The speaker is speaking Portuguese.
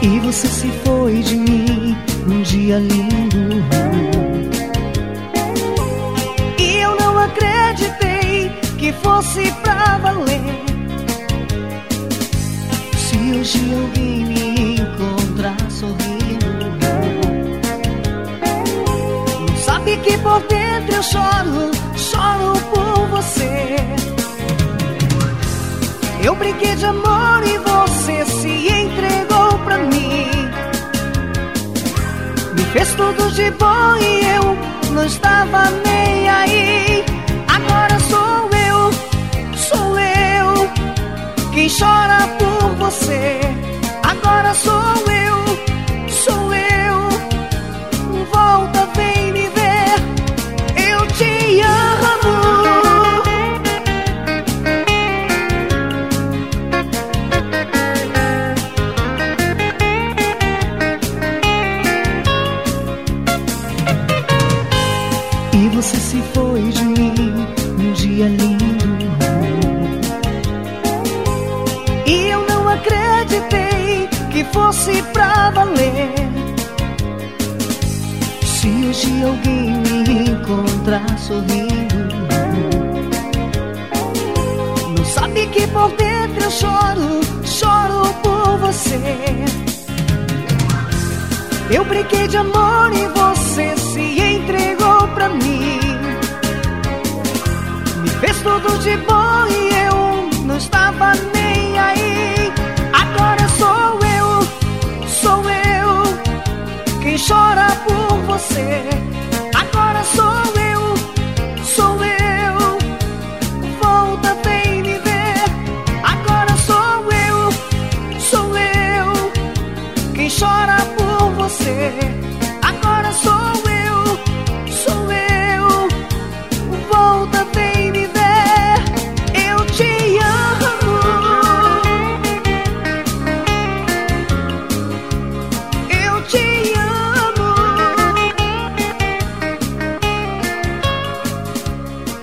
E você se foi de mim num dia lindo. E eu não acreditei que fosse pra valer. Se hoje alguém me sabe que por dentro eu choro, choro por você. Eu brinquei de amor e você se entregou pra mim. Me fez tudo de bom e eu não estava nem aí. Agora sou eu, sou eu quem chora por você. Você se foi de mim num dia lindo. E eu não acreditei que fosse pra valer. Se hoje alguém me encontrar sorrindo, não sabe que por dentro eu choro, choro por você. Eu brinquei de amor e você Fez tudo de bom e eu não estava nem aí. Agora sou eu, sou eu quem chora por você. Agora sou eu.